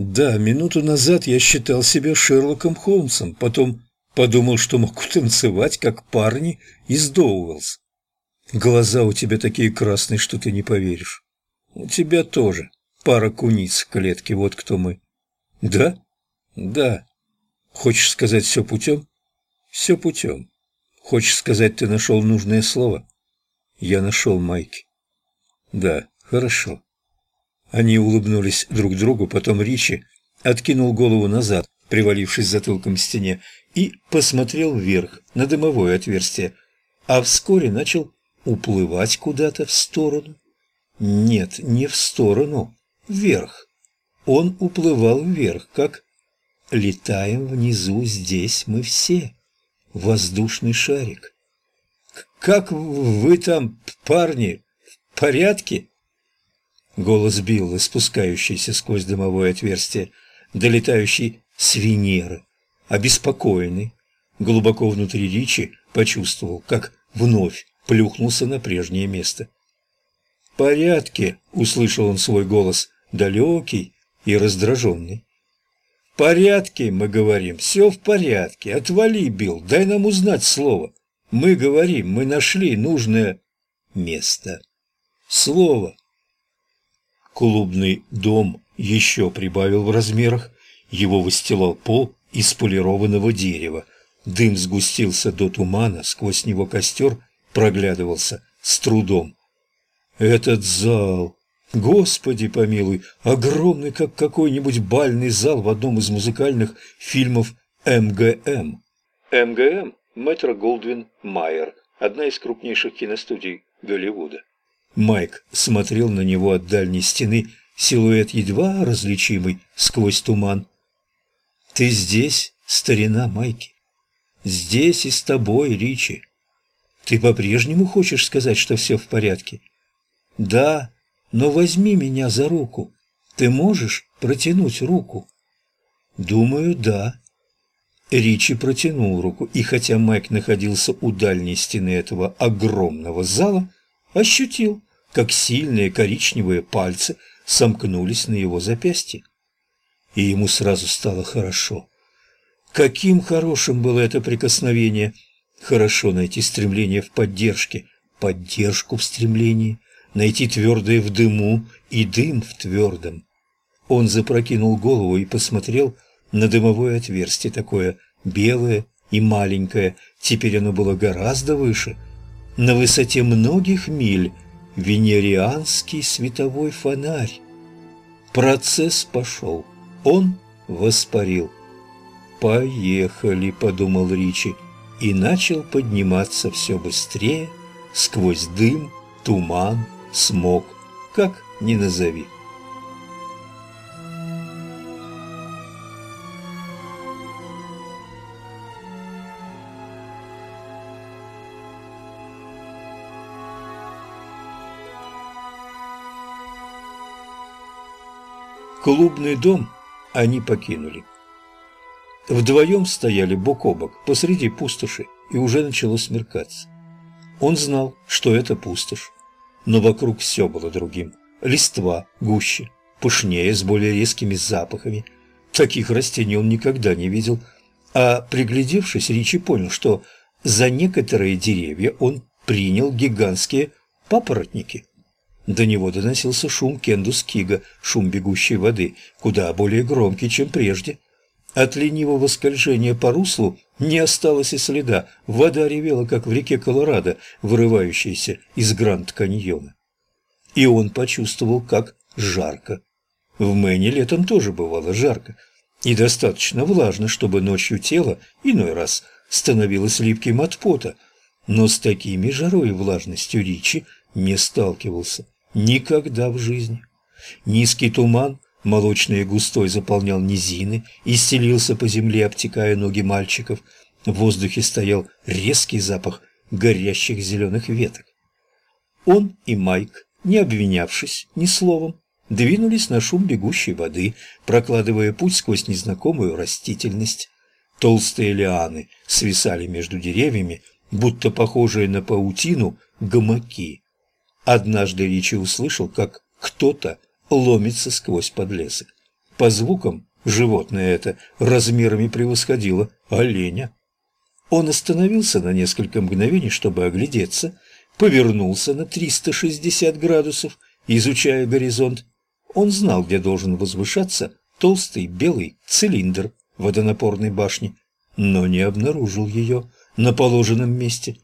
Да, минуту назад я считал себя Шерлоком Холмсом, потом подумал, что могу танцевать, как парни из Доуэллс. Глаза у тебя такие красные, что ты не поверишь. У тебя тоже пара куниц в клетке, вот кто мы. Да? Да. Хочешь сказать все путем? Все путем. Хочешь сказать, ты нашел нужное слово? Я нашел Майки. Да, хорошо. Они улыбнулись друг другу, потом Ричи откинул голову назад, привалившись затылком к стене, и посмотрел вверх, на дымовое отверстие, а вскоре начал уплывать куда-то в сторону. Нет, не в сторону, вверх. Он уплывал вверх, как «Летаем внизу, здесь мы все». Воздушный шарик. «Как вы там, парни, в порядке?» Голос Билла, спускающийся сквозь дымовое отверстие, долетающий с Венеры, обеспокоенный, глубоко внутри Ричи почувствовал, как вновь плюхнулся на прежнее место. «В порядке», — услышал он свой голос, далекий и раздраженный. «В порядке, мы говорим, все в порядке. Отвали, Билл, дай нам узнать слово. Мы говорим, мы нашли нужное место. Слово. Клубный дом еще прибавил в размерах, его выстилал пол из полированного дерева. Дым сгустился до тумана, сквозь него костер проглядывался с трудом. Этот зал, господи помилуй, огромный, как какой-нибудь бальный зал в одном из музыкальных фильмов МГМ. МГМ – Метро Голдвин Майер, одна из крупнейших киностудий Голливуда. Майк смотрел на него от дальней стены, силуэт едва различимый сквозь туман. «Ты здесь, старина Майки? Здесь и с тобой, Ричи. Ты по-прежнему хочешь сказать, что все в порядке?» «Да, но возьми меня за руку. Ты можешь протянуть руку?» «Думаю, да». Ричи протянул руку, и хотя Майк находился у дальней стены этого огромного зала, ощутил, как сильные коричневые пальцы сомкнулись на его запястье. И ему сразу стало хорошо. Каким хорошим было это прикосновение! Хорошо найти стремление в поддержке, поддержку в стремлении, найти твердое в дыму и дым в твердом. Он запрокинул голову и посмотрел на дымовое отверстие, такое белое и маленькое, теперь оно было гораздо выше – на высоте многих миль венерианский световой фонарь. Процесс пошел, он воспарил. «Поехали», — подумал Ричи, и начал подниматься все быстрее, сквозь дым, туман, смог, как ни назови. Клубный дом они покинули. Вдвоем стояли бок о бок посреди пустоши, и уже начало смеркаться. Он знал, что это пустошь, но вокруг все было другим. Листва гуще, пышнее, с более резкими запахами. Таких растений он никогда не видел, а приглядевшись, Ричи понял, что за некоторые деревья он принял гигантские папоротники – до него доносился шум кендус-кига, шум бегущей воды, куда более громкий, чем прежде. От ленивого скольжения по руслу не осталось и следа, вода ревела, как в реке Колорадо, вырывающейся из Гранд-каньона. И он почувствовал, как жарко. В Мэне летом тоже бывало жарко, и достаточно влажно, чтобы ночью тело иной раз становилось липким от пота, но с такими жарой и влажностью Ричи не сталкивался. Никогда в жизни. Низкий туман, молочный и густой, заполнял низины и стелился по земле, обтекая ноги мальчиков. В воздухе стоял резкий запах горящих зеленых веток. Он и Майк, не обвинявшись ни словом, двинулись на шум бегущей воды, прокладывая путь сквозь незнакомую растительность. Толстые лианы свисали между деревьями, будто похожие на паутину гамаки. Однажды Ричи услышал, как кто-то ломится сквозь подлесок. По звукам животное это размерами превосходило оленя. Он остановился на несколько мгновений, чтобы оглядеться, повернулся на 360 градусов, изучая горизонт. Он знал, где должен возвышаться толстый белый цилиндр водонапорной башни, но не обнаружил ее на положенном месте.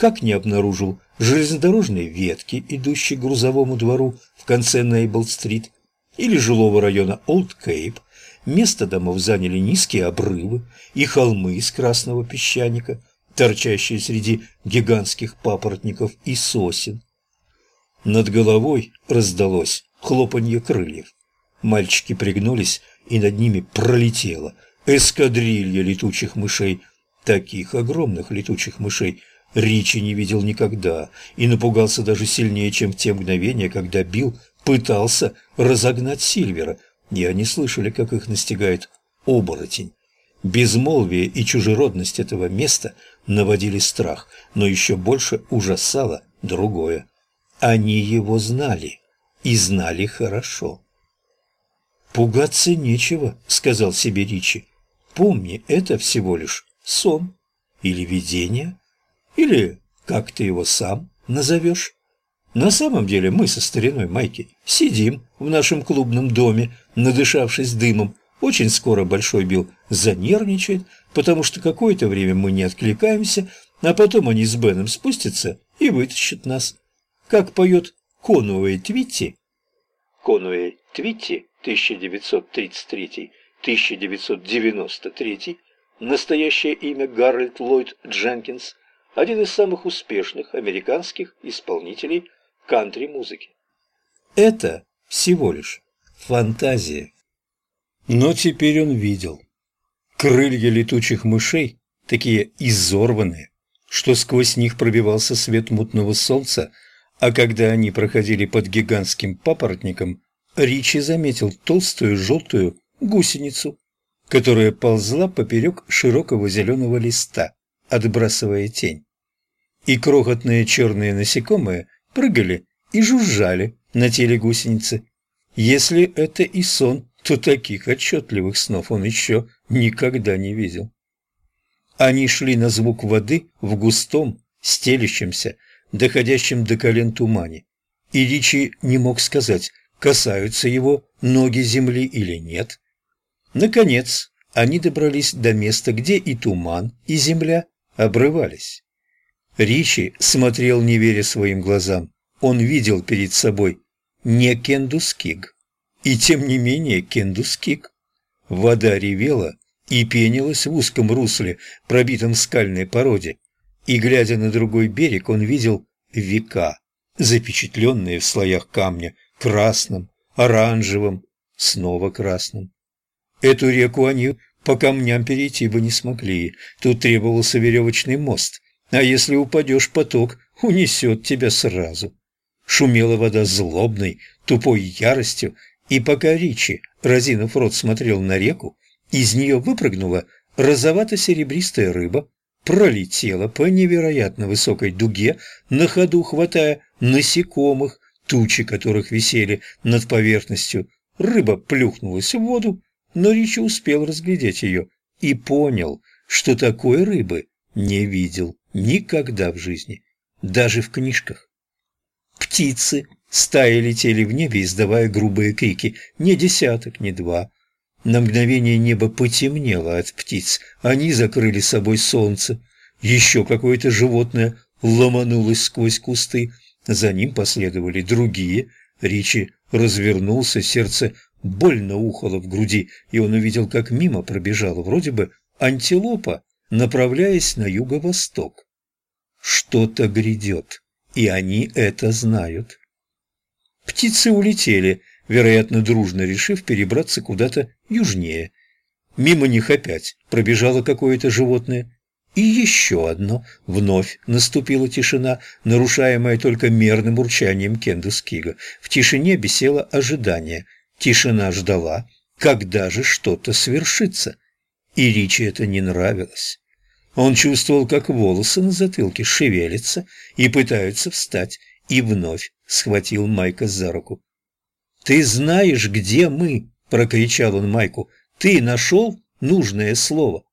Как не обнаружил железнодорожной ветки, идущей к грузовому двору в конце Нейбл-стрит, или жилого района Олд-Кейп, место домов заняли низкие обрывы и холмы из красного песчаника, торчащие среди гигантских папоротников и сосен. Над головой раздалось хлопанье крыльев. Мальчики пригнулись, и над ними пролетела эскадрилья летучих мышей. Таких огромных летучих мышей Ричи не видел никогда и напугался даже сильнее, чем в те мгновения, когда Билл пытался разогнать Сильвера, и они слышали, как их настигает оборотень. Безмолвие и чужеродность этого места наводили страх, но еще больше ужасало другое. Они его знали, и знали хорошо. «Пугаться нечего», — сказал себе Ричи. «Помни, это всего лишь сон или видение, или как ты его сам назовешь». На самом деле мы со стариной Майки сидим в нашем клубном доме, надышавшись дымом. Очень скоро Большой Билл занервничает, потому что какое-то время мы не откликаемся, а потом они с Беном спустятся и вытащат нас. Как поет Конуэй Твитти. Конуэй Твитти 1933-1993, настоящее имя Гарольд Ллойд Дженкинс, один из самых успешных американских исполнителей кантри-музыки. Это всего лишь фантазия. Но теперь он видел. Крылья летучих мышей, такие изорванные, что сквозь них пробивался свет мутного солнца, а когда они проходили под гигантским папоротником, Ричи заметил толстую желтую гусеницу, которая ползла поперек широкого зеленого листа, отбрасывая тень. И крохотные черные насекомые прыгали и жужжали на теле гусеницы. Если это и сон, то таких отчетливых снов он еще никогда не видел. Они шли на звук воды в густом, стелящемся, доходящем до колен тумане. И Ричи не мог сказать, касаются его ноги земли или нет. Наконец, они добрались до места, где и туман, и земля обрывались. Ричи смотрел, не веря своим глазам. Он видел перед собой не Кендускиг, и тем не менее Кендускиг. Вода ревела и пенилась в узком русле, пробитом скальной породе, и, глядя на другой берег, он видел века, запечатленные в слоях камня, красным, оранжевым, снова красным. Эту реку они по камням перейти бы не смогли, тут требовался веревочный мост, а если упадешь, поток унесет тебя сразу. Шумела вода злобной, тупой яростью, и пока Ричи, разинув рот, смотрел на реку, из нее выпрыгнула розовато-серебристая рыба, пролетела по невероятно высокой дуге, на ходу хватая насекомых, тучи которых висели над поверхностью. Рыба плюхнулась в воду, но Ричи успел разглядеть ее и понял, что такой рыбы не видел никогда в жизни, даже в книжках. Птицы стаи летели в небе, издавая грубые крики, не десяток, не два. На мгновение небо потемнело от птиц, они закрыли собой солнце. Еще какое-то животное ломанулось сквозь кусты, за ним последовали другие. Ричи развернулся, сердце больно ухало в груди, и он увидел, как мимо пробежала вроде бы антилопа, направляясь на юго-восток. Что-то грядет, и они это знают. Птицы улетели, вероятно, дружно решив перебраться куда-то южнее. Мимо них опять пробежало какое-то животное. И еще одно. Вновь наступила тишина, нарушаемая только мерным урчанием Кендускига. В тишине бесело ожидание. Тишина ждала, когда же что-то свершится. И Ричи это не нравилось. Он чувствовал, как волосы на затылке шевелятся и пытаются встать, и вновь схватил Майка за руку. «Ты знаешь, где мы?» — прокричал он Майку. «Ты нашел нужное слово?»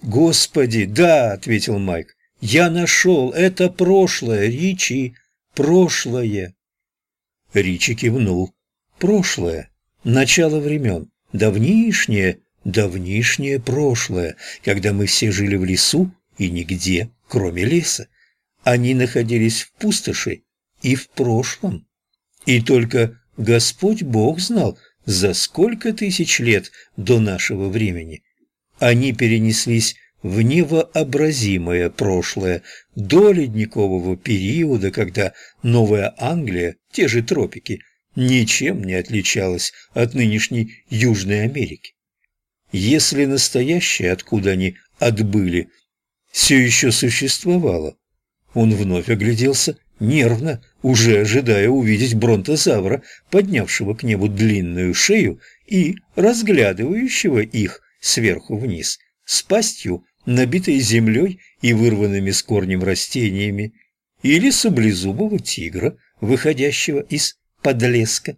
«Господи, да!» — ответил Майк. «Я нашел! Это прошлое, Ричи! Прошлое!» Ричи кивнул. «Прошлое. Начало времен. Давнишнее, давнишнее прошлое, когда мы все жили в лесу и нигде, кроме леса. Они находились в пустоши и в прошлом. И только Господь Бог знал, за сколько тысяч лет до нашего времени они перенеслись в невообразимое прошлое, до ледникового периода, когда Новая Англия, те же тропики, ничем не отличалась от нынешней Южной Америки. Если настоящее, откуда они отбыли, все еще существовало, он вновь огляделся нервно, уже ожидая увидеть бронтозавра, поднявшего к небу длинную шею и разглядывающего их сверху вниз, с пастью, набитой землей и вырванными с корнем растениями, или саблезубого тигра, выходящего из подлеска.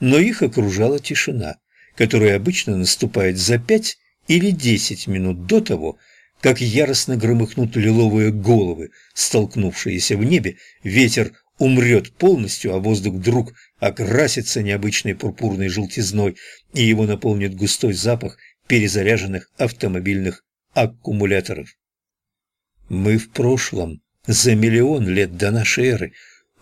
Но их окружала тишина, которая обычно наступает за пять или десять минут до того, как яростно громыхнут лиловые головы, столкнувшиеся в небе, ветер умрет полностью, а воздух вдруг окрасится необычной пурпурной желтизной, и его наполнит густой запах перезаряженных автомобильных аккумуляторов. Мы в прошлом, за миллион лет до нашей эры,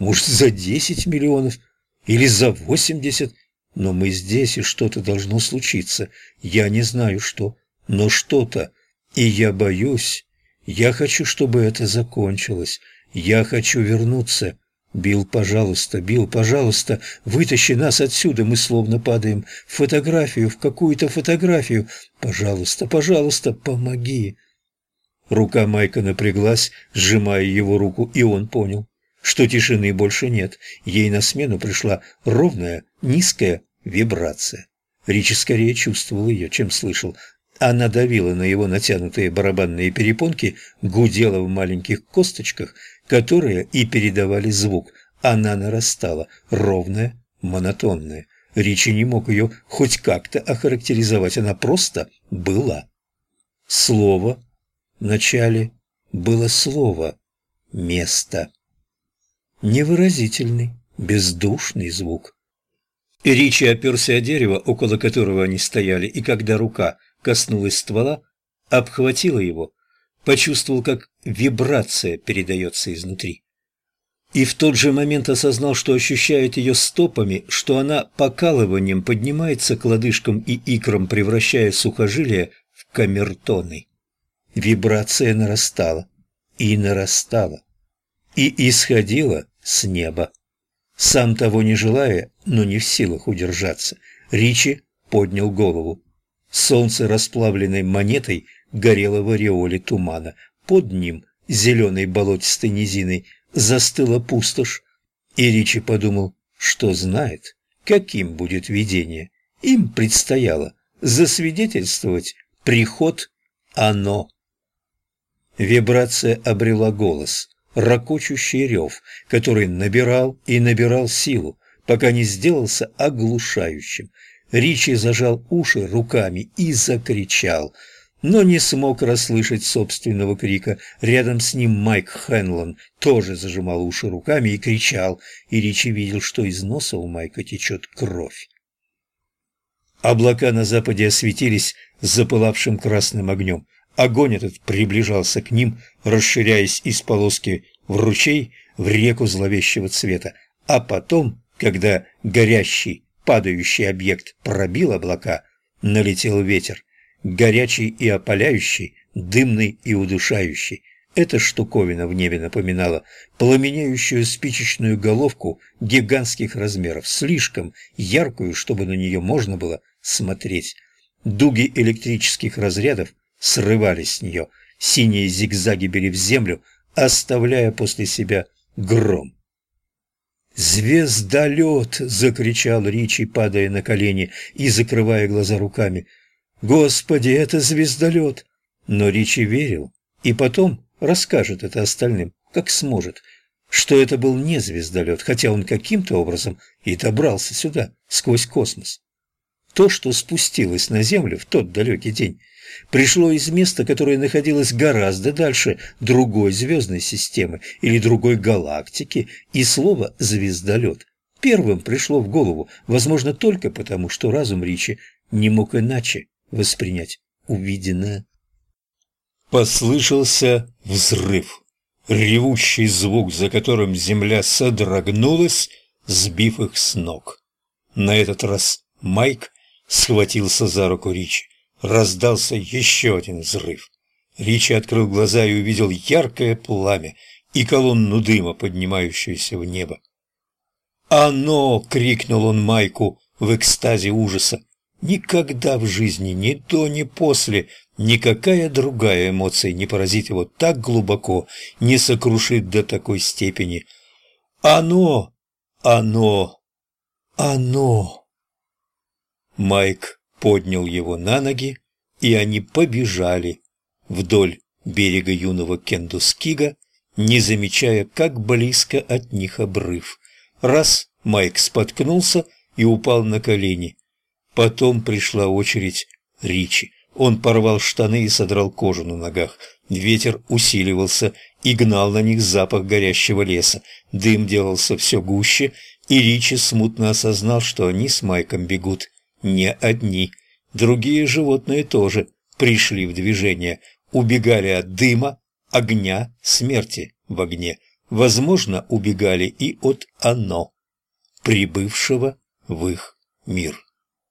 может, за десять миллионов или за восемьдесят, но мы здесь, и что-то должно случиться. Я не знаю что, но что-то. И я боюсь. Я хочу, чтобы это закончилось. Я хочу вернуться. Билл, пожалуйста, Билл, пожалуйста, вытащи нас отсюда. Мы словно падаем в фотографию, в какую-то фотографию. Пожалуйста, пожалуйста, помоги. Рука Майка напряглась, сжимая его руку, и он понял что тишины больше нет. Ей на смену пришла ровная, низкая вибрация. Ричи скорее чувствовал ее, чем слышал. Она давила на его натянутые барабанные перепонки, гудела в маленьких косточках, которые и передавали звук. Она нарастала, ровная, монотонная. Ричи не мог ее хоть как-то охарактеризовать, она просто была. Слово в начале было слово «место» невыразительный, бездушный звук. Ричи оперся о дерево, около которого они стояли, и когда рука коснулась ствола, обхватила его, почувствовал, как вибрация передается изнутри. И в тот же момент осознал, что ощущает ее стопами, что она покалыванием поднимается к лодыжкам и икрам, превращая сухожилия в камертоны. Вибрация нарастала и нарастала, и исходила с неба. Сам того не желая, но не в силах удержаться, Ричи поднял голову. Солнце расплавленной монетой горело в ореоле тумана. Под ним, зеленой болотистой низиной, застыла пустошь. И Ричи подумал, что знает, каким будет видение. Им предстояло засвидетельствовать приход оно. Вибрация обрела голос ракочущий рев, который набирал и набирал силу, пока не сделался оглушающим. Ричи зажал уши руками и закричал, но не смог расслышать собственного крика. Рядом с ним Майк Хенлон тоже зажимал уши руками и кричал, и Ричи видел, что из носа у Майка течет кровь. Облака на западе осветились запылавшим красным огнем. Огонь этот приближался к ним, расширяясь из полоски в ручей, в реку зловещего цвета. А потом, когда горящий, падающий объект пробил облака, налетел ветер, горячий и опаляющий, дымный и удушающий. Эта штуковина в небе напоминала пламенеющую спичечную головку гигантских размеров, слишком яркую, чтобы на нее можно было смотреть. Дуги электрических разрядов срывались с нее, синие зигзаги били в землю, оставляя после себя гром. «Звездолет!» — закричал Ричи, падая на колени и закрывая глаза руками. «Господи, это звездолет!» Но Ричи верил, и потом расскажет это остальным, как сможет, что это был не звездолет, хотя он каким-то образом и добрался сюда, сквозь космос. То, что спустилось на Землю в тот далекий день, пришло из места, которое находилось гораздо дальше другой звездной системы или другой галактики, и слово «звездолет» первым пришло в голову, возможно, только потому, что разум Ричи не мог иначе воспринять увиденное. Послышался взрыв, ревущий звук, за которым земля содрогнулась, сбив их с ног. На этот раз Майк схватился за руку Ричи. Раздался еще один взрыв. Ричи открыл глаза и увидел яркое пламя и колонну дыма, поднимающуюся в небо. «Оно!» — крикнул он Майку в экстазе ужаса. Никогда в жизни, ни до, ни после, никакая другая эмоция не поразит его так глубоко, не сокрушит до такой степени. «Оно! Оно! Оно!» Майк поднял его на ноги, и они побежали вдоль берега юного Кендускига, не замечая, как близко от них обрыв. Раз Майк споткнулся и упал на колени. Потом пришла очередь Ричи. Он порвал штаны и содрал кожу на ногах. Ветер усиливался и гнал на них запах горящего леса. Дым делался все гуще, и Ричи смутно осознал, что они с Майком бегут не одни. Другие животные тоже пришли в движение, убегали от дыма, огня, смерти в огне. Возможно, убегали и от оно, прибывшего в их мир.